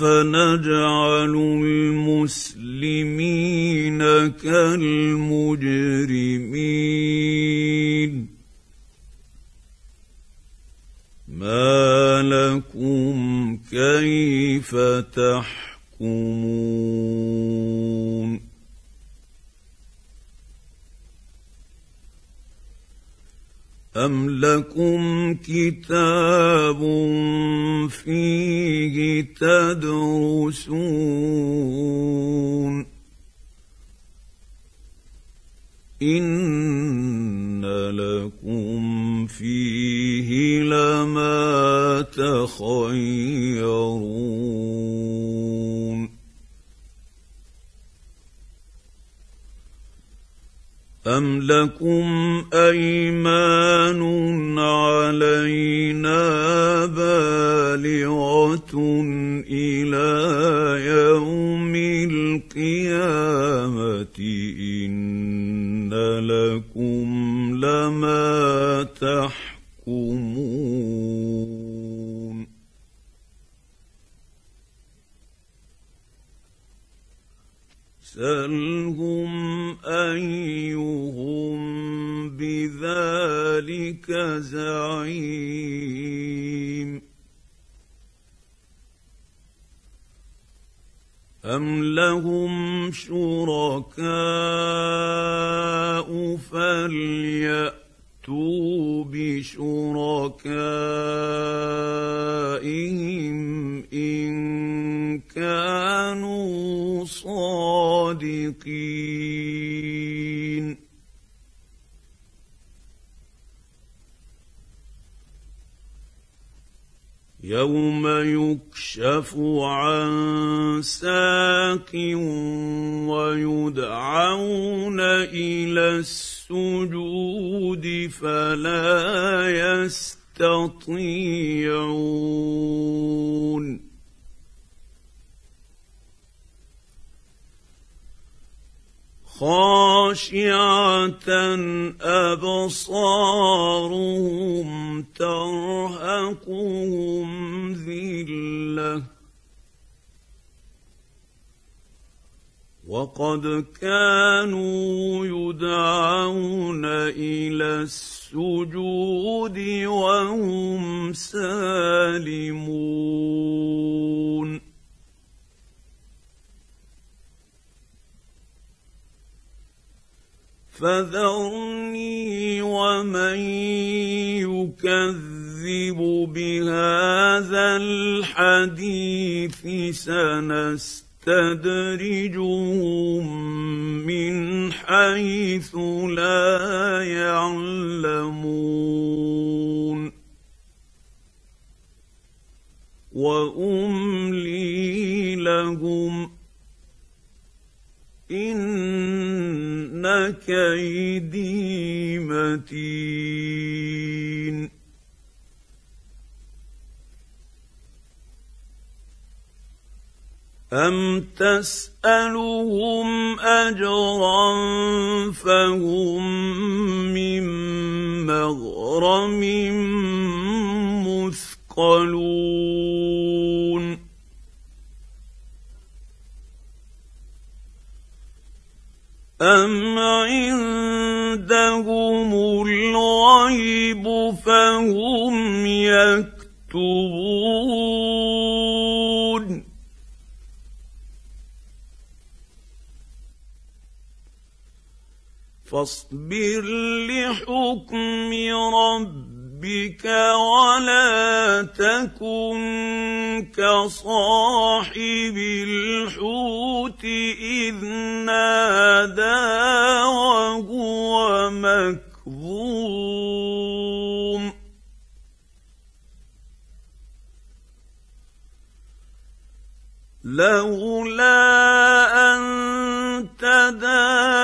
افنجعل إن لكم فيه لما تخيرون أم لكم أيمان علينا بالغة إلى يوم القيامة إن لكم لما تحكمون. سلهم أيهم بذلك زعيم. ام لهم شركاء فلياتوا بشركائهم ان كانوا صادقين يوم يكشف عن ساق ويدعون إلى السجود فلا يستطيعون خاشعه ابصارهم ترهقهم ذله وقد كانوا يدعون إلى السجود وهم سالمون فذرني ومن يكذب بهذا الحديث سنستدرجهم من حيث لا يعلمون. وأملي لهم كيدي متين. أم تسألهم أجرا فهم من مغرم مثقلون؟ أم عندهم الغيب فهم يكتبون فاصبر لحكم ربك ربك ولا تكن كصاحب الحوت إذ نادى وهو مكظوم. لولا أن تداركه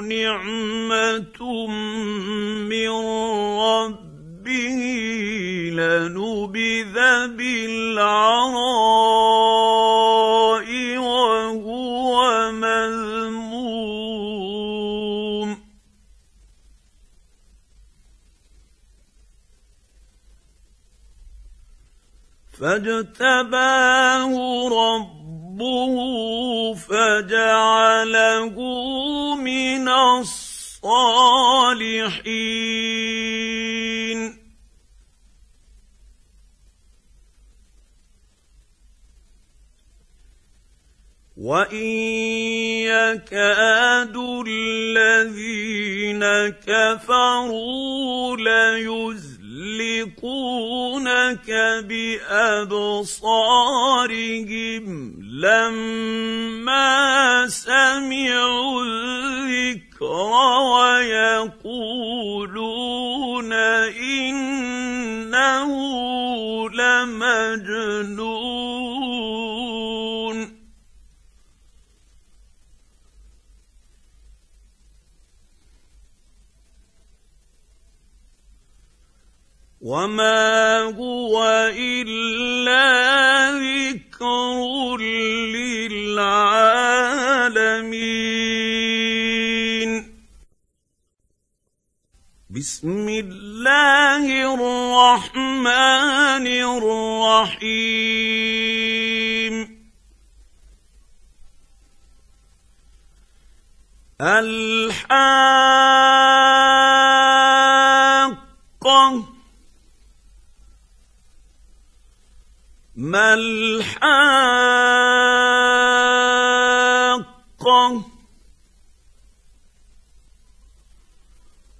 نعمة بالعراء وهو مذموم. فاجتباه ربه فجعله من الصالحين. وان يكاد الذين كفروا ليزلقونك بابصارهم لما سمعوا الذكر ويقولون انه لمجنون وما هو الا ذكر للعالمين بسم الله الرحمن الرحيم الحاقه ما الحاقة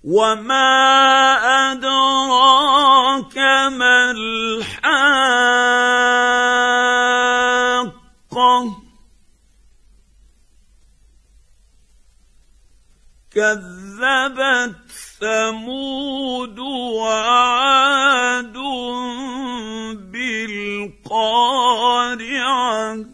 وما أدراك ما الحاقة كذبت ثمود وعاد بالقارعه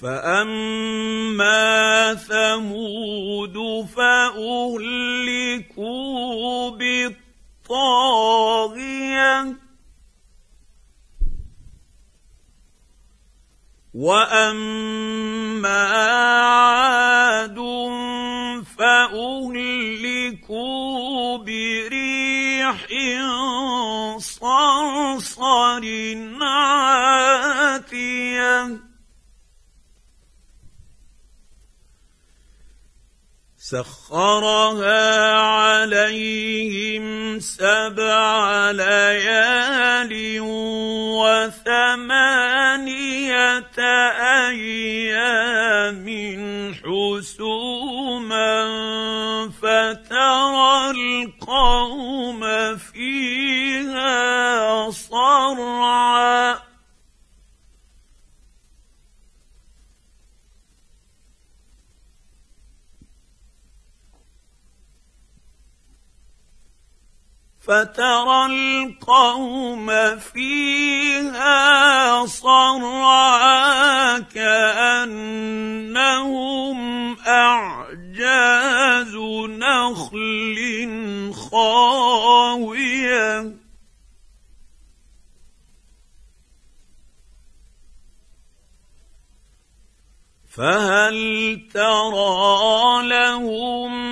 فأما ثمود فأهلكوا بالطاغية. وأما عاد فأهلكوا بريح. صرصر عاتيه سخرها عليهم سبع ليال وثمانية أيام حسوما فترى القوم فيها صرعا. فترى القوم فيها صرعا كأنهم أعجاز نخل خاوية. فهل ترى لهم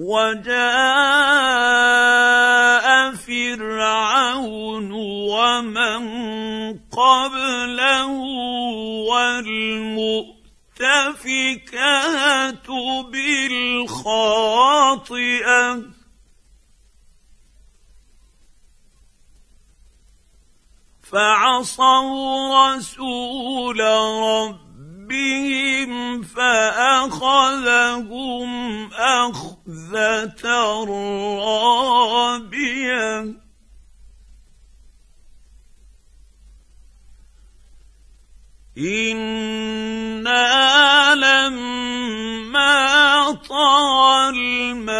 وجاء فرعون ومن قبله والمؤتفكات بالخاطئة. فعصوا رسول ربهم فأخذهم أخذة رابية إنا لما طغى الماء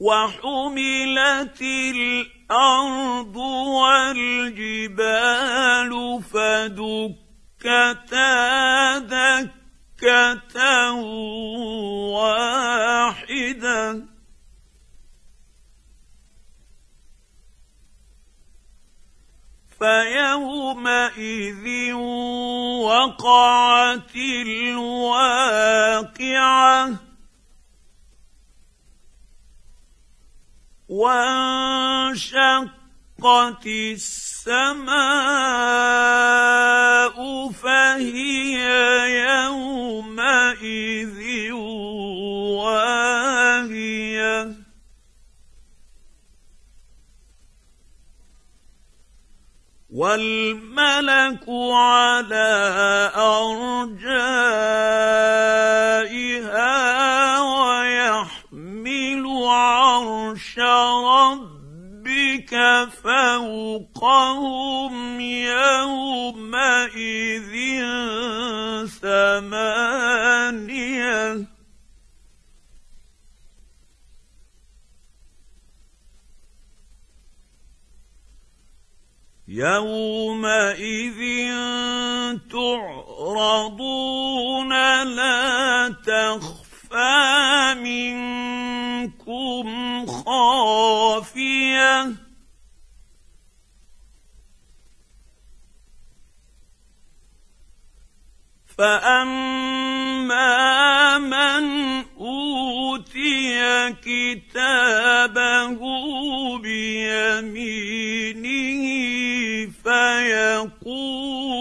وحملت الأرض والجبال فدكتا دكة واحدة. فيومئذ وقعت الواقعة. وانشقت السماء فهي يومئذ واهية. والملك على ارجائها ربك فوقهم يومئذ ثمانية. يومئذ تعرضون لا تخفى منكم خافية. فأما من أوتي كتابه بيمينه فيقول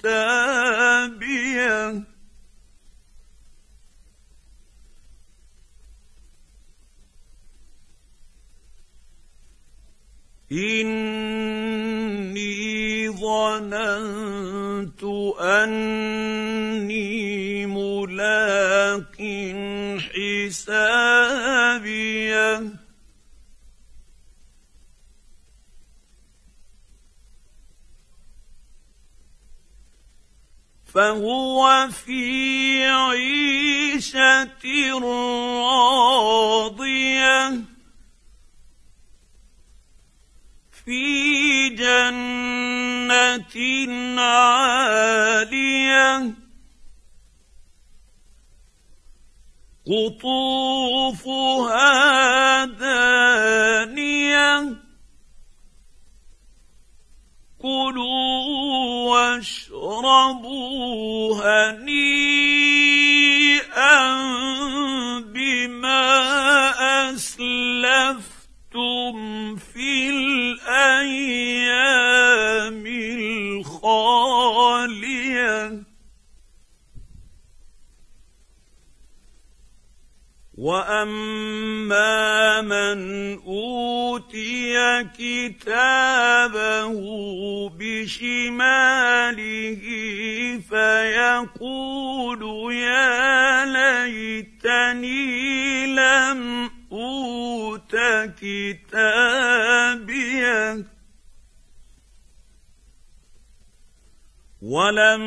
كتابيه إني ظننت أني ملاق حسابية. فهو في عيشة راضية في جنة عالية. قطوفها دانية. كلوا واشربوا هنيئا بما أسلفتم في الأيام الخالية. وأما من كتابه بشماله فيقول يا ليتني لم أوت كتابيه ولم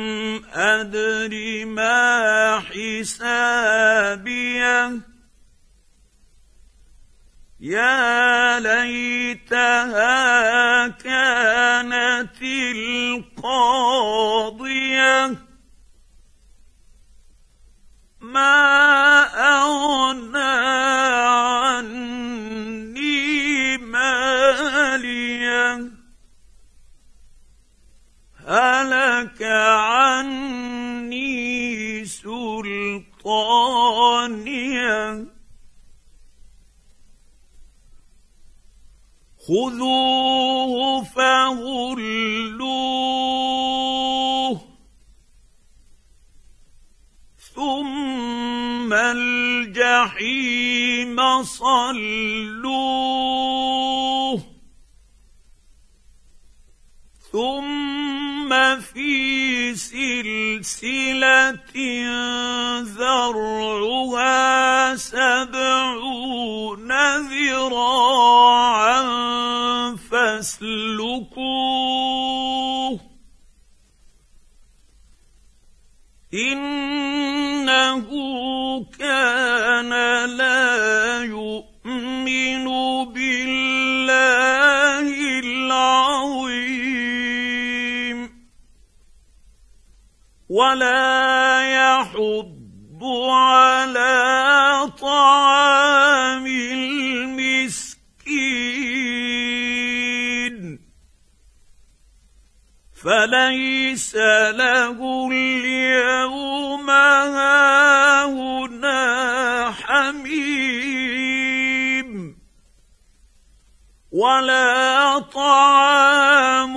أدر ما حسابيه يا ليتها كانت القاضية. ما أغنى عني مالية. هلك عني سلطانية. خذوه فغلوه ثم الجحيم صلوه ثم في سلسلة ذرعها سبعون ذراعا فاسلكوه. إنه كان لا يؤمن ولا يحض على طعام المسكين. فليس له اليوم هاهنا حميم. ولا طعام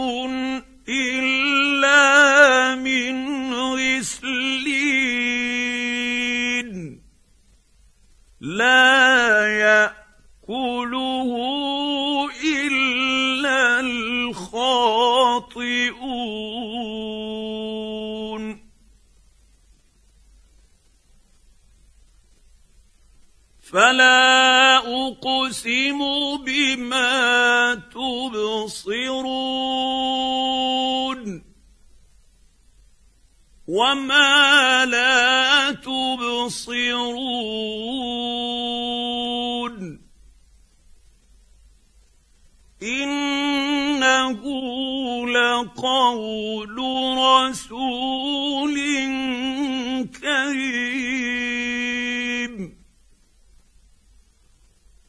فلا أقسم بما تبصرون وما لا تبصرون إنه لقول رسول كريم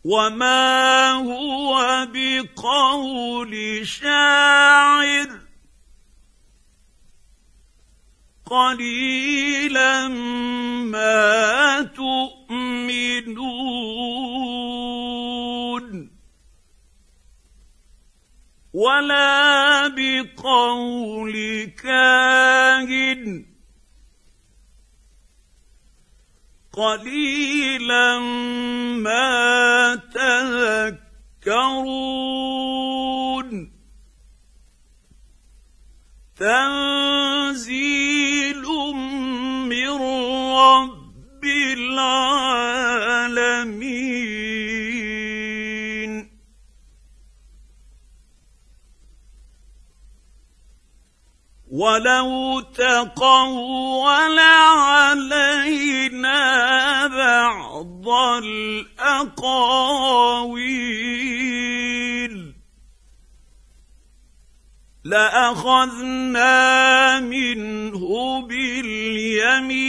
وما هو بقول شاعر قليلا ما تؤمنون ولا بقول كاهن قليلا ما تذكرون. تنزيل من رب العالمين. ولو تقول علينا بعض الاقاويل لاخذنا منه باليمين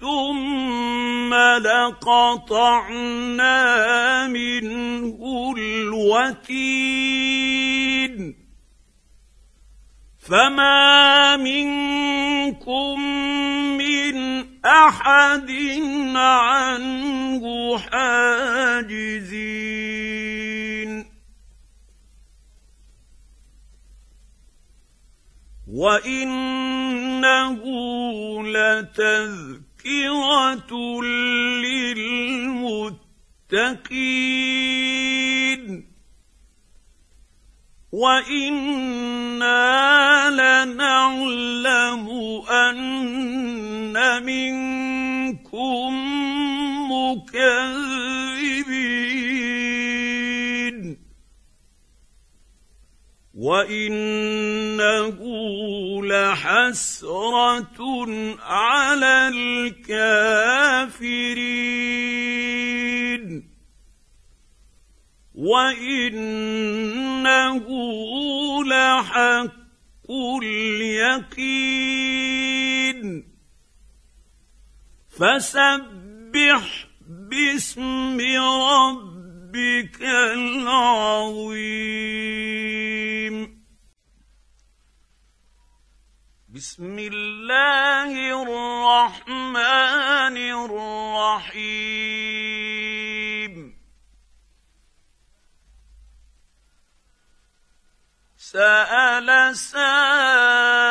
ثم لقطعنا منه الوتين فما منكم من احد عنه حاجزين وانه لتذكره للمتقين وأنا لنعلم ان منكم مكذبين وانه لحسره على الكافرين وانه لحق اليقين فسبح باسم ربك العظيم بسم الله الرحمن الرحيم سأل سائل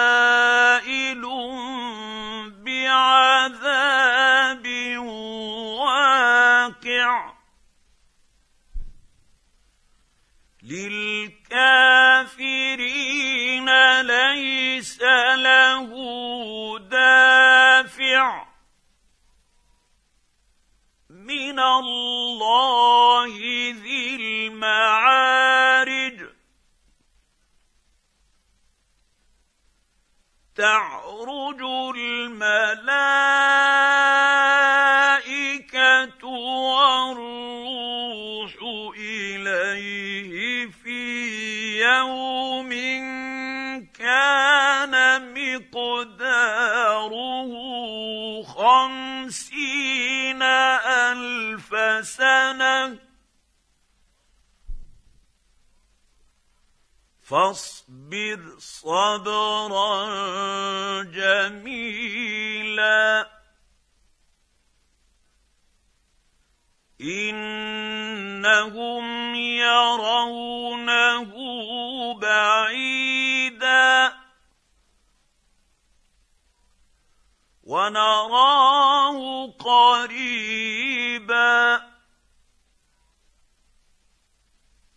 فاصبر صبرا جميلا. إنهم يرونه بعيدا. ونراه قريبا.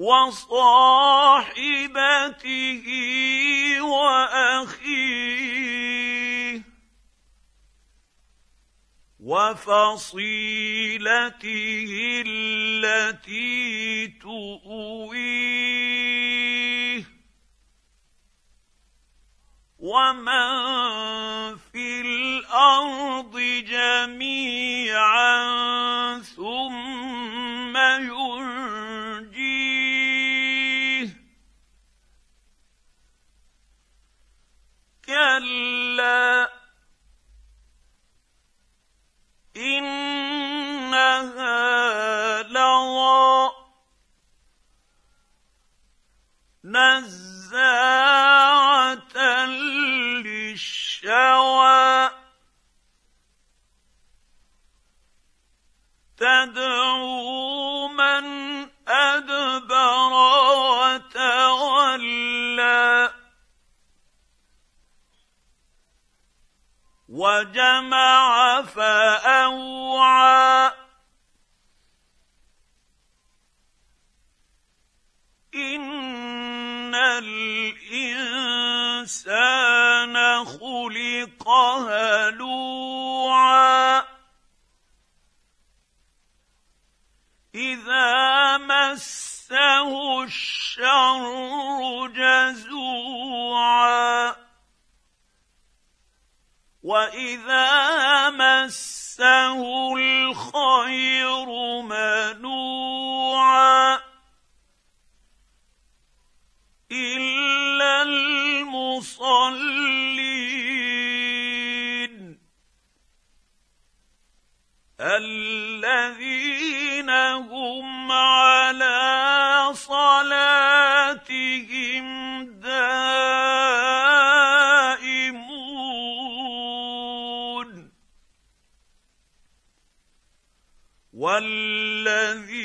وصاحبته وأخيه وفصيلته التي تؤويه ومن في الأرض جميعا ثم نزاعة للشوى. تدعو من أدبر وتولى. وجمع فأوعى. الإنسان خلق هلوعا إذا مسه الشر جزوعا. وإذا مسه الخير منوعا. الذين هم على صلاتهم والذين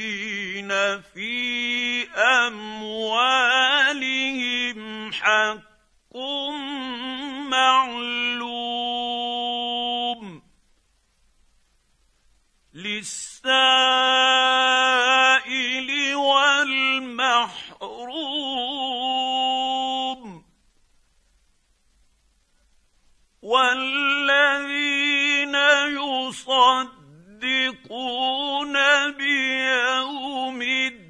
في أموالهم حق معلوم. للسائل والمحروم والذين يصدقون بيوم الدين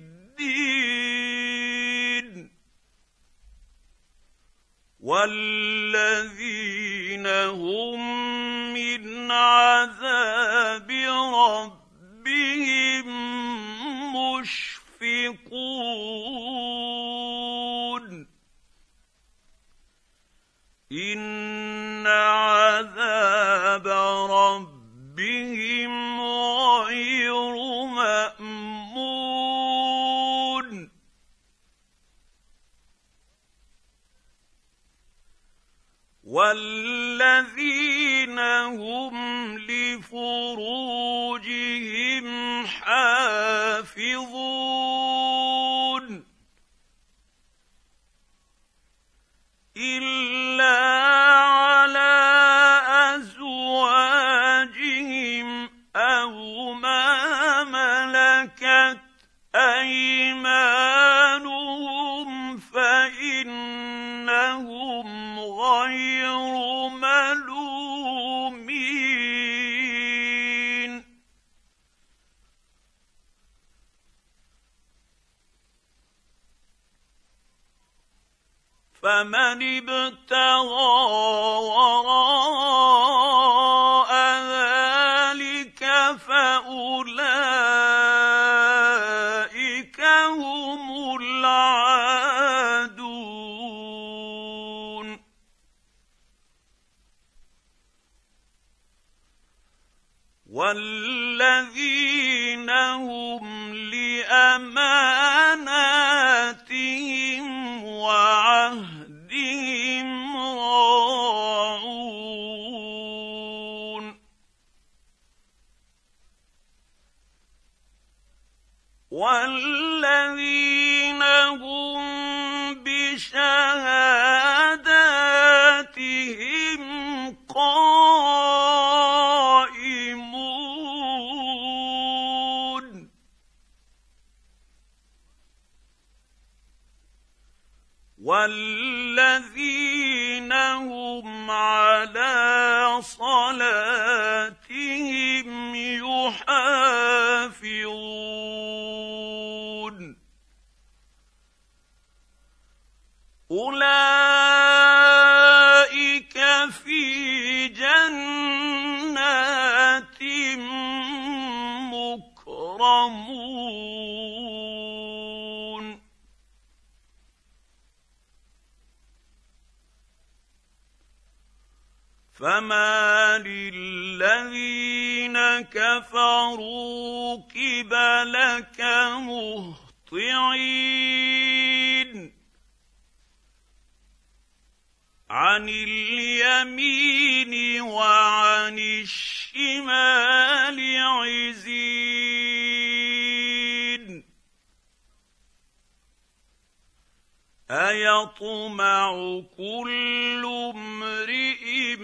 والذين هم من عذاب ربهم يعلمون إن عذاب ربهم غير مأمون. والذين هم لفروجهم حافظون. فمن ابتغى مكرمون فما للذين كفروا قبلك مهطعين. عن اليمين وعن الشمال عزين. أيطمع كل امرئ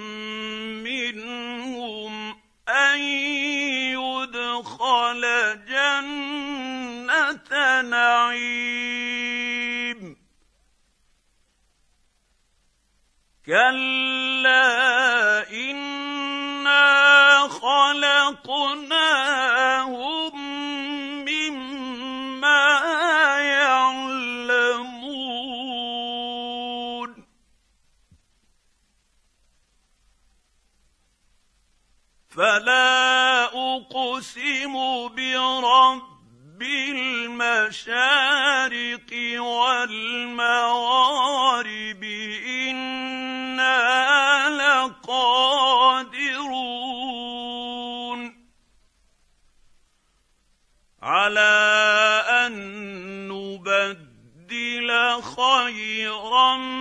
منهم أن يدخل جنة نعيم. كلا إنا خلقناهم فلا أقسم برب المشارق والمغارب إنا لقادرون. على أن نبدل خيرا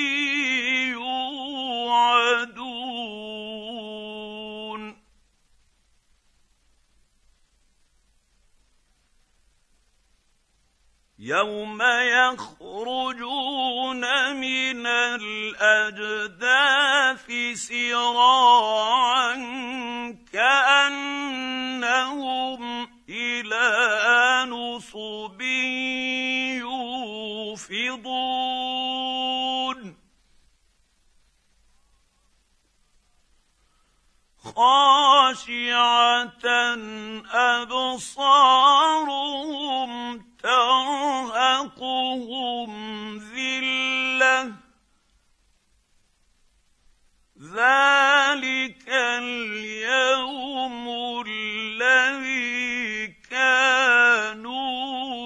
يوم يخرجون من الأجداث سراعا كأنهم إلى نصب يوفضون. خاشعة أبصارهم ترهقهم ذلة. ذلك اليوم الذي كانوا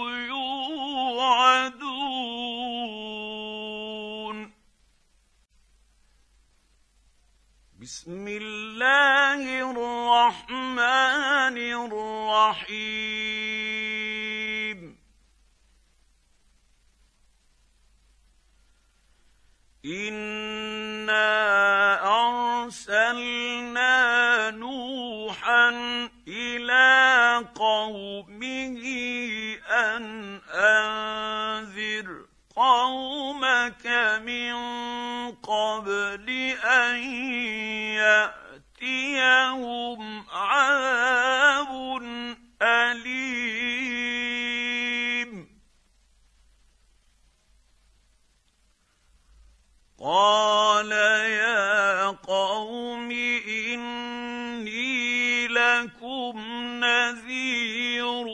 يوعدون. بسم الله الرحمن الرحيم. انا ارسلنا نوحا إلى قومه ان انذر قومك من قبل ان ياتيهم عذاب قال يا قوم اني لكم نذير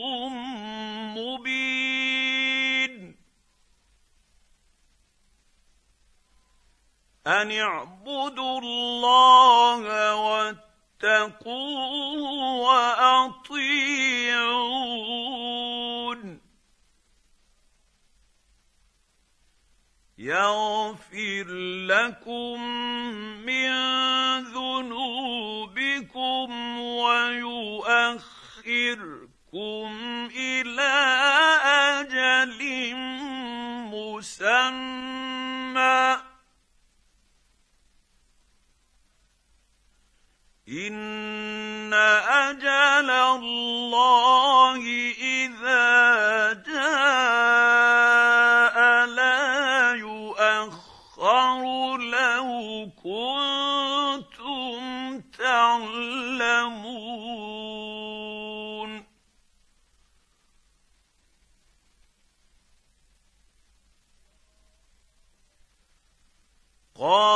ان اعبدوا الله واتقوه واطيعون يغفر لكم من ذنوبكم ويؤخركم إلى أجل مسمى. إن أجل الله إذا قال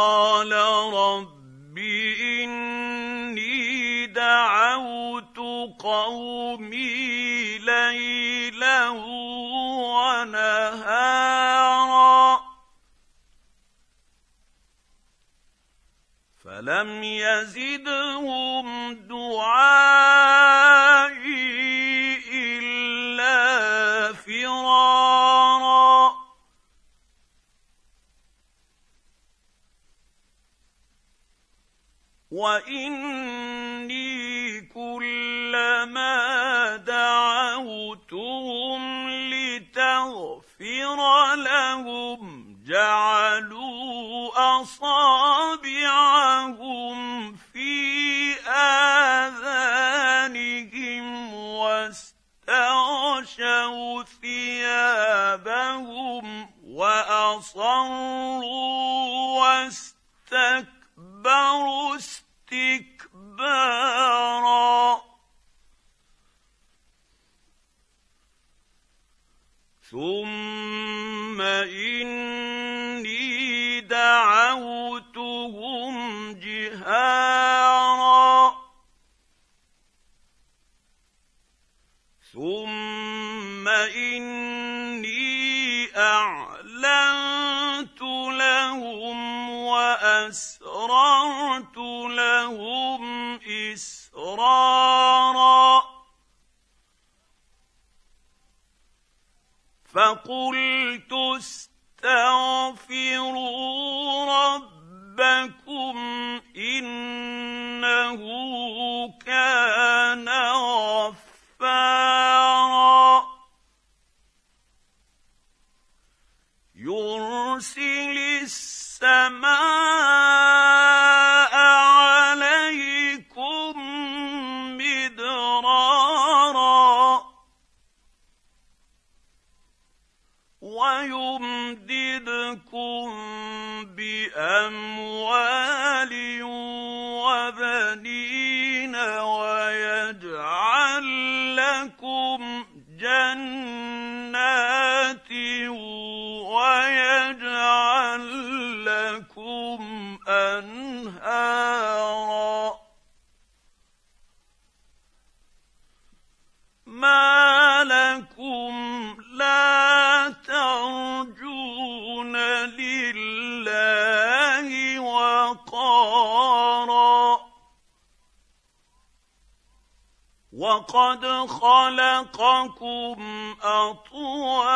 وقد خلقكم اطوارا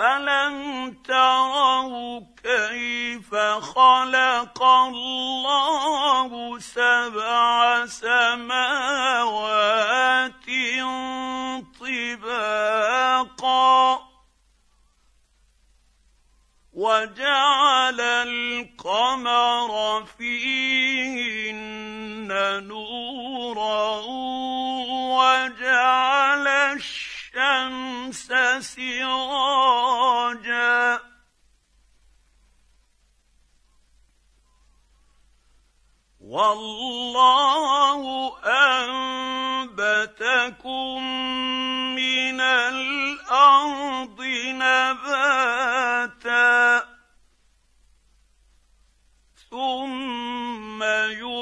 الم تروا كيف خلق الله سبع سماوات طباقا وجعل القمر فيهن نورا وجعل الشمس سراجا. والله أنبتكم من الأرض نباتا. ثم يعيدكم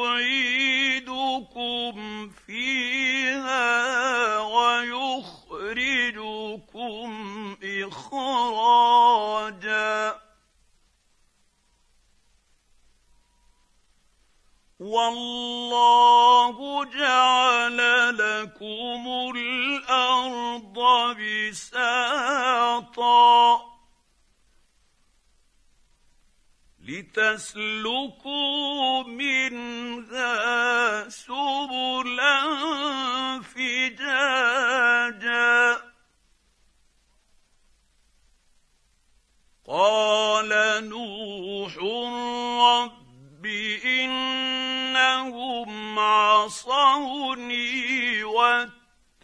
فيها ويخرجكم اخراجا والله جعل لكم الأرض بساطا لتسلكوا منها سبلا فجاجا. قال نوح رب إنهم عصوني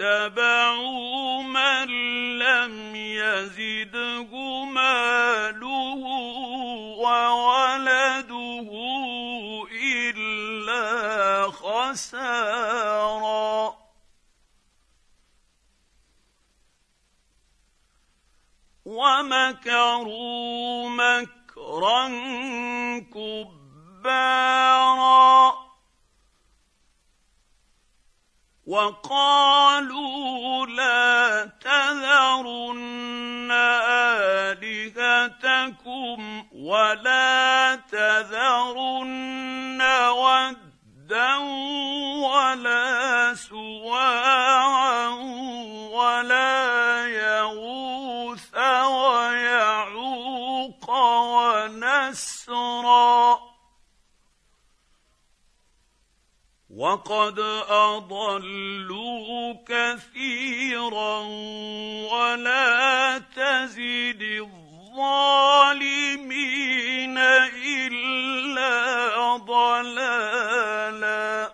واتبعوا من لم يزده ماله وولده إلا خسارا. ومكروا مكرا كبارا. وقالوا لا تذرن الهتكم ولا تذرن ودا ولا سواعا ولا يغوث ويعوق ونسرا. وقد أضلوا كثيرا ولا تزد إلا ضلالا.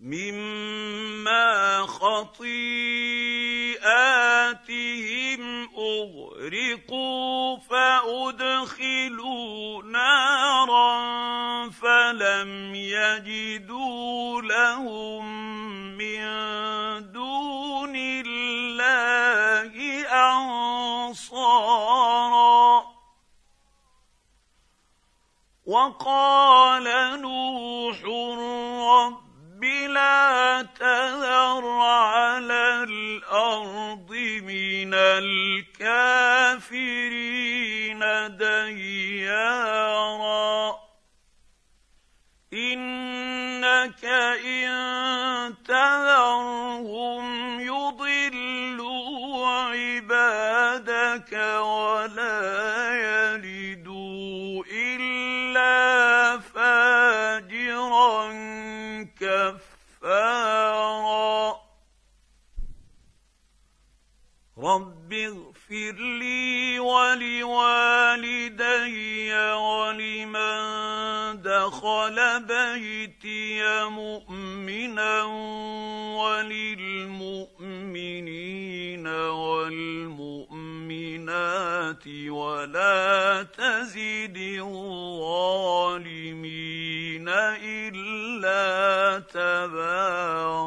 مما خطيئاتهم أغرقوا فأدخلوا نارا فلم يجدوا لهم من وقال نوح رب لا تذر على الأرض من الكافرين ديارا. إنك إن تذرهم اغفر لي ولوالدي ولمن دخل بيتي مؤمنا وللمؤمنين والمؤمنات ولا تزد الظالمين إلا تبارا.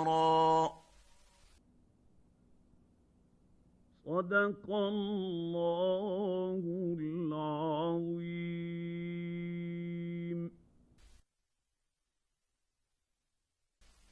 صدق الله العظيم.